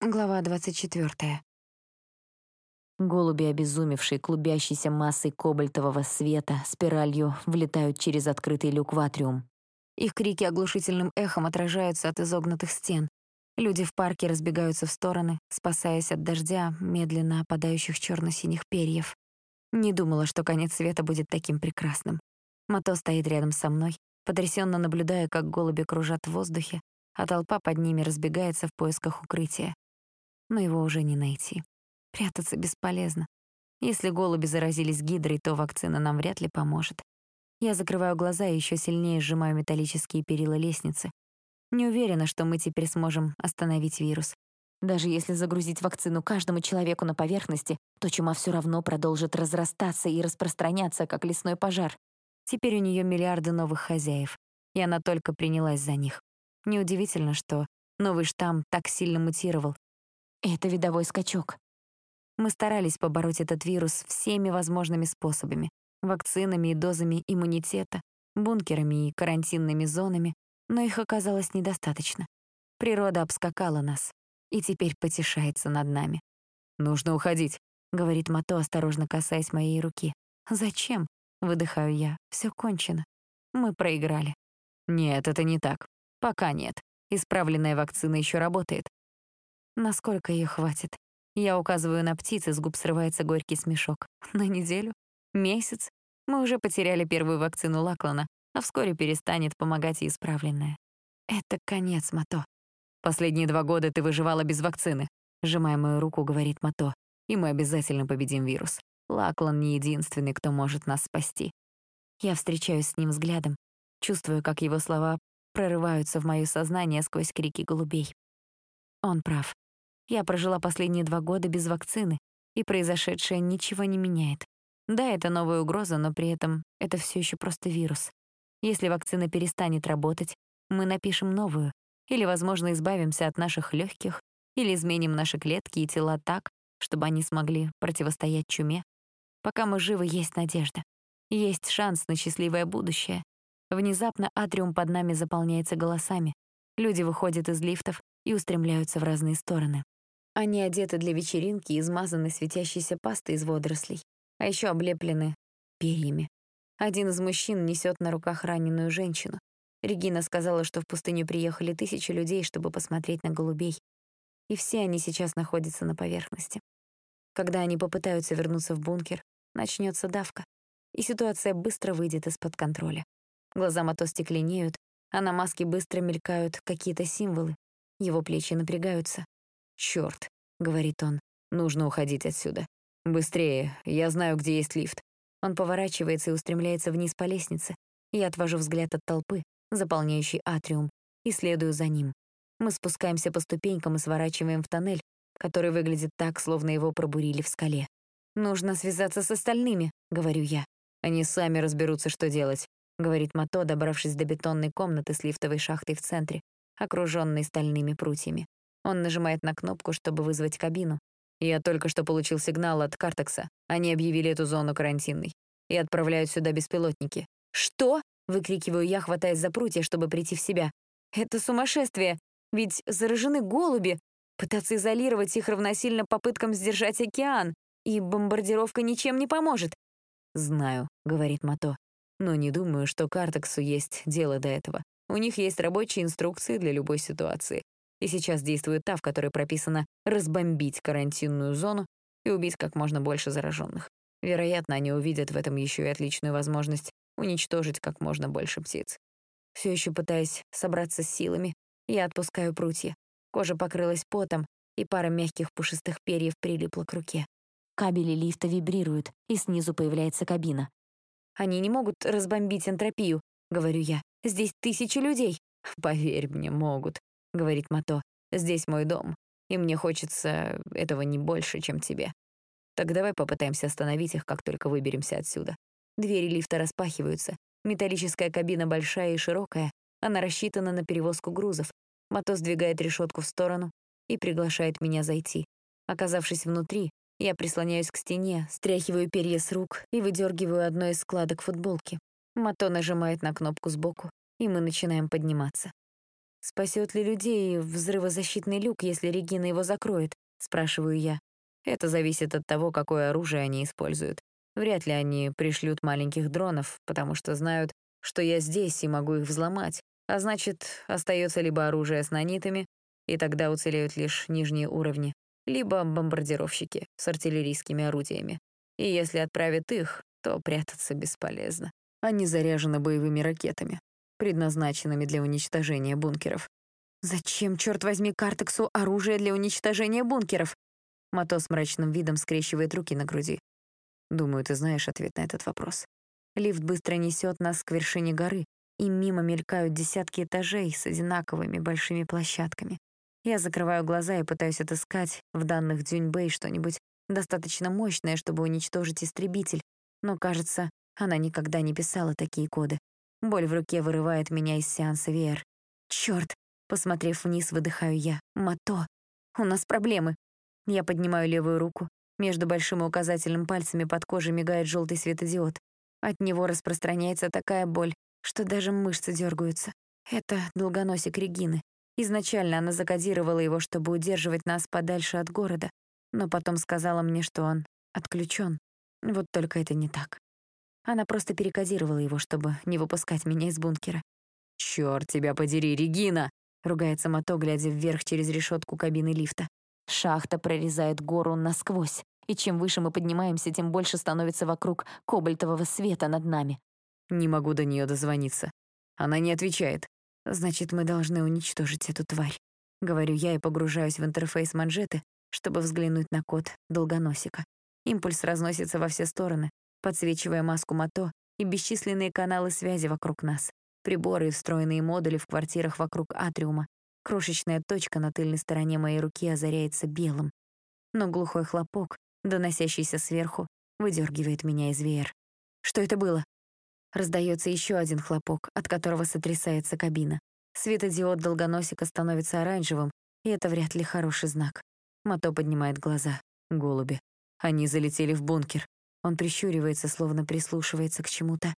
Глава 24. Голуби, обезумевшие клубящейся массой кобальтового света, спиралью влетают через открытый люк в атриум. Их крики оглушительным эхом отражаются от изогнутых стен. Люди в парке разбегаются в стороны, спасаясь от дождя, медленно опадающих черно-синих перьев. Не думала, что конец света будет таким прекрасным. Мато стоит рядом со мной, потрясенно наблюдая, как голуби кружат в воздухе, а толпа под ними разбегается в поисках укрытия но его уже не найти. Прятаться бесполезно. Если голуби заразились гидрой, то вакцина нам вряд ли поможет. Я закрываю глаза и еще сильнее сжимаю металлические перила лестницы. Не уверена, что мы теперь сможем остановить вирус. Даже если загрузить вакцину каждому человеку на поверхности, то чума все равно продолжит разрастаться и распространяться, как лесной пожар. Теперь у нее миллиарды новых хозяев, и она только принялась за них. Неудивительно, что новый штамм так сильно мутировал, это видовой скачок. Мы старались побороть этот вирус всеми возможными способами. Вакцинами и дозами иммунитета, бункерами и карантинными зонами, но их оказалось недостаточно. Природа обскакала нас и теперь потешается над нами. «Нужно уходить», — говорит Мато, осторожно касаясь моей руки. «Зачем?» — выдыхаю я. Все кончено. Мы проиграли». «Нет, это не так. Пока нет. Исправленная вакцина еще работает. Насколько ее хватит? Я указываю на птицы, с губ срывается горький смешок. На неделю? Месяц? Мы уже потеряли первую вакцину Лаклана, а вскоре перестанет помогать и исправленная. Это конец, Мато. Последние два года ты выживала без вакцины. Сжимая мою руку, говорит Мато. И мы обязательно победим вирус. Лаклан не единственный, кто может нас спасти. Я встречаюсь с ним взглядом, чувствую, как его слова прорываются в моё сознание сквозь крики голубей. Он прав. Я прожила последние два года без вакцины, и произошедшее ничего не меняет. Да, это новая угроза, но при этом это все еще просто вирус. Если вакцина перестанет работать, мы напишем новую, или, возможно, избавимся от наших легких, или изменим наши клетки и тела так, чтобы они смогли противостоять чуме. Пока мы живы, есть надежда. Есть шанс на счастливое будущее. Внезапно атриум под нами заполняется голосами. Люди выходят из лифтов и устремляются в разные стороны. Они одеты для вечеринки и измазаны светящейся пастой из водорослей, а еще облеплены перьями. Один из мужчин несет на руках раненую женщину. Регина сказала, что в пустыню приехали тысячи людей, чтобы посмотреть на голубей. И все они сейчас находятся на поверхности. Когда они попытаются вернуться в бункер, начнется давка, и ситуация быстро выйдет из-под контроля. Глаза Мато стекленеют, а на маске быстро мелькают какие-то символы. Его плечи напрягаются. «Чёрт», — говорит он, — «нужно уходить отсюда. Быстрее, я знаю, где есть лифт». Он поворачивается и устремляется вниз по лестнице. Я отвожу взгляд от толпы, заполняющей атриум, и следую за ним. Мы спускаемся по ступенькам и сворачиваем в тоннель, который выглядит так, словно его пробурили в скале. «Нужно связаться с остальными», — говорю я. «Они сами разберутся, что делать», — говорит Мато, добравшись до бетонной комнаты с лифтовой шахтой в центре, окружённой стальными прутьями. Он нажимает на кнопку, чтобы вызвать кабину. Я только что получил сигнал от Картекса. Они объявили эту зону карантинной и отправляют сюда беспилотники. «Что?» — выкрикиваю я, хватаясь за прутья, чтобы прийти в себя. «Это сумасшествие! Ведь заражены голуби! Пытаться изолировать их равносильно попыткам сдержать океан, и бомбардировка ничем не поможет!» «Знаю», — говорит Мато, «но не думаю, что Картексу есть дело до этого. У них есть рабочие инструкции для любой ситуации. И сейчас действует та, в которой прописано разбомбить карантинную зону и убить как можно больше зараженных. Вероятно, они увидят в этом еще и отличную возможность уничтожить как можно больше птиц. Все еще пытаясь собраться с силами, я отпускаю прутья. Кожа покрылась потом, и пара мягких пушистых перьев прилипла к руке. Кабели лифта вибрируют, и снизу появляется кабина. «Они не могут разбомбить энтропию», — говорю я. «Здесь тысячи людей». «Поверь мне, могут», — говорит Мато. «Здесь мой дом, и мне хочется этого не больше, чем тебе. Так давай попытаемся остановить их, как только выберемся отсюда». Двери лифта распахиваются. Металлическая кабина большая и широкая. Она рассчитана на перевозку грузов. Мато сдвигает решетку в сторону и приглашает меня зайти. Оказавшись внутри, я прислоняюсь к стене, стряхиваю перья с рук и выдергиваю одно из складок футболки. Мато нажимает на кнопку сбоку, и мы начинаем подниматься. Спасет ли людей взрывозащитный люк, если Регина его закроет? Спрашиваю я. Это зависит от того, какое оружие они используют. Вряд ли они пришлют маленьких дронов, потому что знают, что я здесь и могу их взломать. А значит, остается либо оружие с нанитами, и тогда уцелеют лишь нижние уровни, либо бомбардировщики с артиллерийскими орудиями. И если отправят их, то прятаться бесполезно. Они заряжены боевыми ракетами, предназначенными для уничтожения бункеров. «Зачем, черт возьми, Картексу оружие для уничтожения бункеров?» Мато с мрачным видом скрещивает руки на груди. Думаю, ты знаешь ответ на этот вопрос. Лифт быстро несет нас к вершине горы, и мимо мелькают десятки этажей с одинаковыми большими площадками. Я закрываю глаза и пытаюсь отыскать в данных Дюньбэй что-нибудь достаточно мощное, чтобы уничтожить истребитель, но, кажется, она никогда не писала такие коды. Боль в руке вырывает меня из сеанса VR. Чёрт! Посмотрев вниз, выдыхаю я. Мато! У нас проблемы. Я поднимаю левую руку. Между большим и указательным пальцами под кожей мигает желтый светодиод. От него распространяется такая боль, что даже мышцы дергаются. Это долгоносик Регины. Изначально она закодировала его, чтобы удерживать нас подальше от города, но потом сказала мне, что он отключен. Вот только это не так. Она просто перекодировала его, чтобы не выпускать меня из бункера. «Чёрт тебя подери, Регина!» — ругается Мато, глядя вверх через решетку кабины лифта. Шахта прорезает гору насквозь, и чем выше мы поднимаемся, тем больше становится вокруг кобальтового света над нами. Не могу до нее дозвониться. Она не отвечает. Значит, мы должны уничтожить эту тварь. Говорю я и погружаюсь в интерфейс манжеты, чтобы взглянуть на код долгоносика. Импульс разносится во все стороны, подсвечивая маску Мато и бесчисленные каналы связи вокруг нас, приборы и встроенные модули в квартирах вокруг атриума. Крошечная точка на тыльной стороне моей руки озаряется белым. Но глухой хлопок, доносящийся сверху, выдергивает меня из VR. Что это было? Раздается еще один хлопок, от которого сотрясается кабина. Светодиод долгоносика становится оранжевым, и это вряд ли хороший знак. Мато поднимает глаза. Голуби. Они залетели в бункер. Он прищуривается, словно прислушивается к чему-то.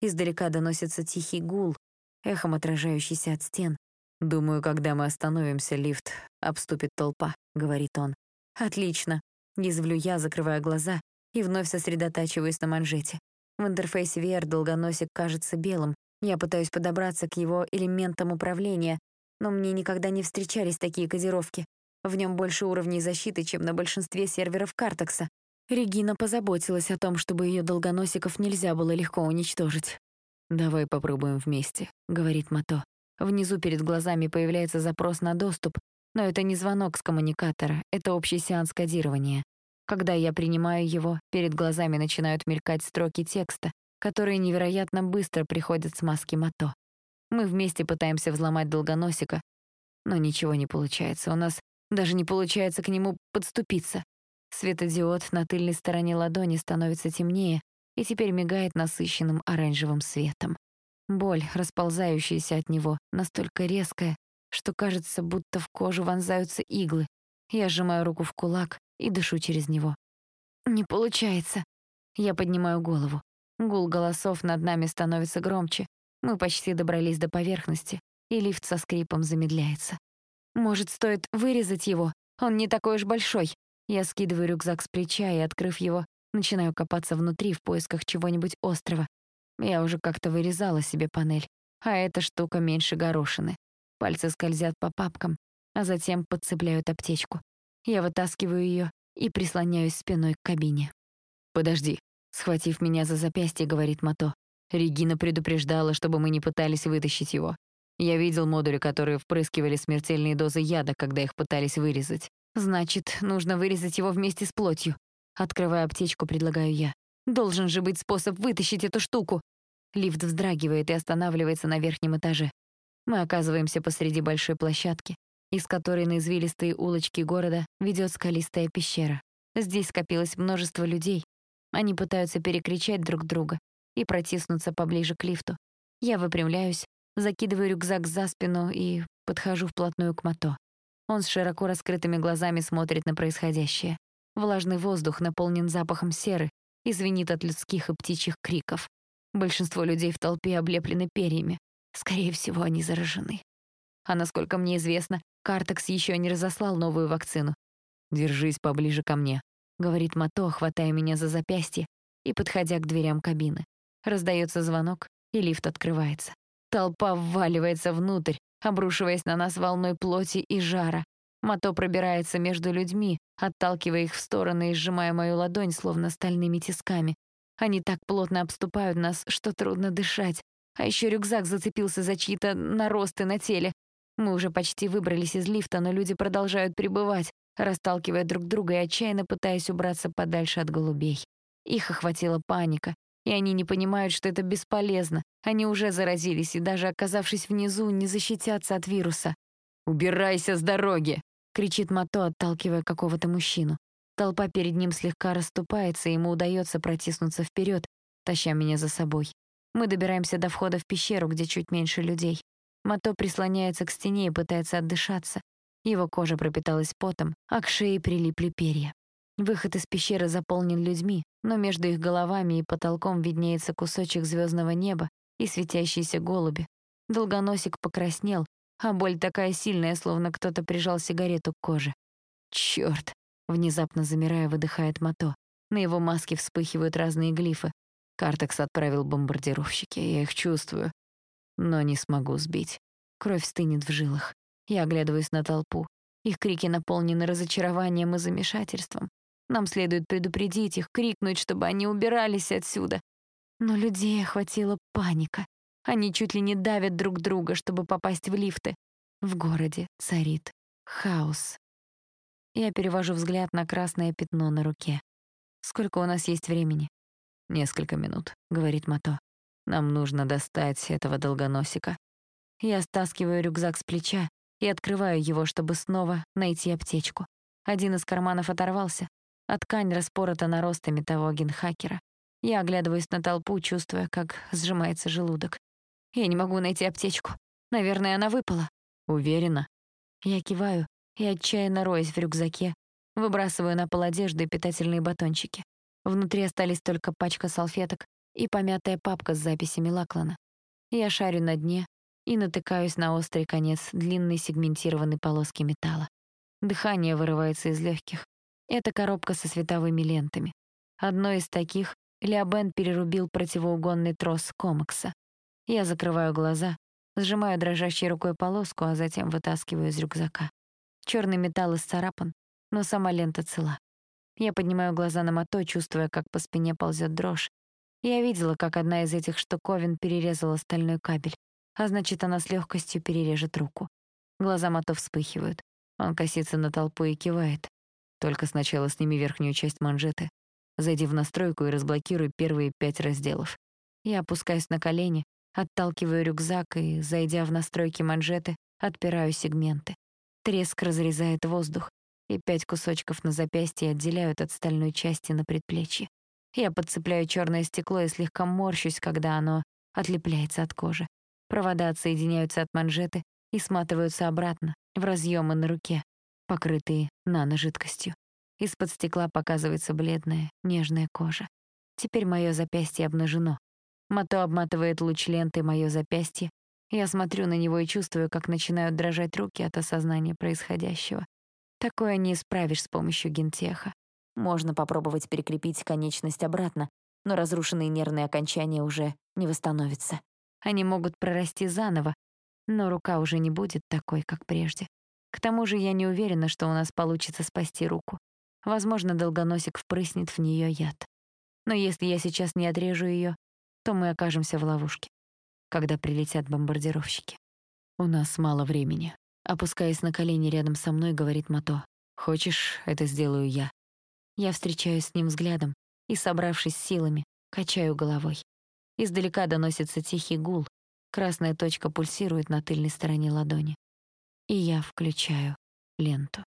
Издалека доносится тихий гул, эхом отражающийся от стен. «Думаю, когда мы остановимся, лифт обступит толпа», — говорит он. «Отлично», — язвлю я, закрывая глаза, и вновь сосредотачиваюсь на манжете. В интерфейсе VR долгоносик кажется белым. Я пытаюсь подобраться к его элементам управления, но мне никогда не встречались такие кодировки. В нем больше уровней защиты, чем на большинстве серверов Картекса. Регина позаботилась о том, чтобы ее долгоносиков нельзя было легко уничтожить. «Давай попробуем вместе», — говорит Мато. Внизу перед глазами появляется запрос на доступ, но это не звонок с коммуникатора, это общий сеанс кодирования. Когда я принимаю его, перед глазами начинают мелькать строки текста, которые невероятно быстро приходят с маски Мато. Мы вместе пытаемся взломать долгоносика, но ничего не получается. У нас даже не получается к нему подступиться. Светодиод на тыльной стороне ладони становится темнее и теперь мигает насыщенным оранжевым светом. Боль, расползающаяся от него, настолько резкая, что кажется, будто в кожу вонзаются иглы. Я сжимаю руку в кулак и дышу через него. Не получается. Я поднимаю голову. Гул голосов над нами становится громче. Мы почти добрались до поверхности, и лифт со скрипом замедляется. Может, стоит вырезать его? Он не такой уж большой. Я скидываю рюкзак с плеча и, открыв его, начинаю копаться внутри в поисках чего-нибудь острого. Я уже как-то вырезала себе панель, а эта штука меньше горошины. Пальцы скользят по папкам, а затем подцепляют аптечку. Я вытаскиваю ее и прислоняюсь спиной к кабине. «Подожди», — схватив меня за запястье, говорит Мато. Регина предупреждала, чтобы мы не пытались вытащить его. Я видел модули, которые впрыскивали смертельные дозы яда, когда их пытались вырезать. Значит, нужно вырезать его вместе с плотью. Открывая аптечку, предлагаю я. Должен же быть способ вытащить эту штуку. Лифт вздрагивает и останавливается на верхнем этаже. Мы оказываемся посреди большой площадки, из которой на извилистые улочки города ведет скалистая пещера. Здесь скопилось множество людей. Они пытаются перекричать друг друга и протиснуться поближе к лифту. Я выпрямляюсь, Закидываю рюкзак за спину и подхожу вплотную к Мато. Он с широко раскрытыми глазами смотрит на происходящее. Влажный воздух наполнен запахом серы и звенит от людских и птичьих криков. Большинство людей в толпе облеплены перьями. Скорее всего, они заражены. А насколько мне известно, Картекс еще не разослал новую вакцину. «Держись поближе ко мне», — говорит Мато, хватая меня за запястье и подходя к дверям кабины. Раздается звонок, и лифт открывается. Толпа вваливается внутрь, обрушиваясь на нас волной плоти и жара. Мато пробирается между людьми, отталкивая их в стороны и сжимая мою ладонь, словно стальными тисками. Они так плотно обступают нас, что трудно дышать. А еще рюкзак зацепился за чьи-то наросты на теле. Мы уже почти выбрались из лифта, но люди продолжают пребывать, расталкивая друг друга и отчаянно пытаясь убраться подальше от голубей. Их охватила паника, и они не понимают, что это бесполезно. Они уже заразились и даже оказавшись внизу, не защитятся от вируса. «Убирайся с дороги!» — кричит Мато, отталкивая какого-то мужчину. Толпа перед ним слегка расступается, и ему удается протиснуться вперед, таща меня за собой. Мы добираемся до входа в пещеру, где чуть меньше людей. Мато прислоняется к стене и пытается отдышаться. Его кожа пропиталась потом, а к шее прилипли перья. Выход из пещеры заполнен людьми, но между их головами и потолком виднеется кусочек звездного неба и светящиеся голуби. Долгоносик покраснел, а боль такая сильная, словно кто-то прижал сигарету к коже. Чёрт! Внезапно замирая, выдыхает Мато. На его маске вспыхивают разные глифы. Картекс отправил бомбардировщики, я их чувствую. Но не смогу сбить. Кровь стынет в жилах. Я оглядываюсь на толпу. Их крики наполнены разочарованием и замешательством. Нам следует предупредить их, крикнуть, чтобы они убирались отсюда. Но людей охватила паника. Они чуть ли не давят друг друга, чтобы попасть в лифты. В городе царит хаос. Я перевожу взгляд на красное пятно на руке. Сколько у нас есть времени? Несколько минут, говорит Мато. Нам нужно достать этого долгоносика. Я стаскиваю рюкзак с плеча и открываю его, чтобы снова найти аптечку. Один из карманов оторвался, а ткань распорота наростами того генхакера. Я оглядываюсь на толпу, чувствуя, как сжимается желудок. Я не могу найти аптечку. Наверное, она выпала. Уверена? Я киваю и отчаянно роюсь в рюкзаке, выбрасываю на пол одежды и питательные батончики. Внутри остались только пачка салфеток и помятая папка с записями Лаклана. Я шарю на дне и натыкаюсь на острый конец длинной сегментированной полоски металла. Дыхание вырывается из легких. Это коробка со световыми лентами. Одной из таких Леобен перерубил противоугонный трос комакса. Я закрываю глаза, сжимаю дрожащей рукой полоску, а затем вытаскиваю из рюкзака. Черный металл исцарапан, но сама лента цела. Я поднимаю глаза на мото, чувствуя, как по спине ползет дрожь. Я видела, как одна из этих штуковин перерезала стальной кабель, а значит, она с легкостью перережет руку. Глаза мото вспыхивают. Он косится на толпу и кивает. Только сначала сними верхнюю часть манжеты. Зайди в настройку и разблокируй первые пять разделов. Я опускаюсь на колени, отталкиваю рюкзак и, зайдя в настройки манжеты, отпираю сегменты. Треск разрезает воздух, и пять кусочков на запястье отделяют от стальной части на предплечье. Я подцепляю черное стекло и слегка морщусь, когда оно отлепляется от кожи. Провода отсоединяются от манжеты и сматываются обратно, в разъемы на руке, покрытые наножидкостью. Из-под стекла показывается бледная, нежная кожа. Теперь мое запястье обнажено. Мато обматывает луч ленты мое запястье. Я смотрю на него и чувствую, как начинают дрожать руки от осознания происходящего. Такое не исправишь с помощью гентеха. Можно попробовать перекрепить конечность обратно, но разрушенные нервные окончания уже не восстановятся. Они могут прорасти заново, но рука уже не будет такой, как прежде. К тому же я не уверена, что у нас получится спасти руку. Возможно, долгоносик впрыснет в нее яд. Но если я сейчас не отрежу ее, то мы окажемся в ловушке, когда прилетят бомбардировщики. У нас мало времени. Опускаясь на колени рядом со мной, говорит Мато. Хочешь, это сделаю я. Я встречаюсь с ним взглядом и, собравшись силами, качаю головой. Издалека доносится тихий гул. Красная точка пульсирует на тыльной стороне ладони и я включаю ленту.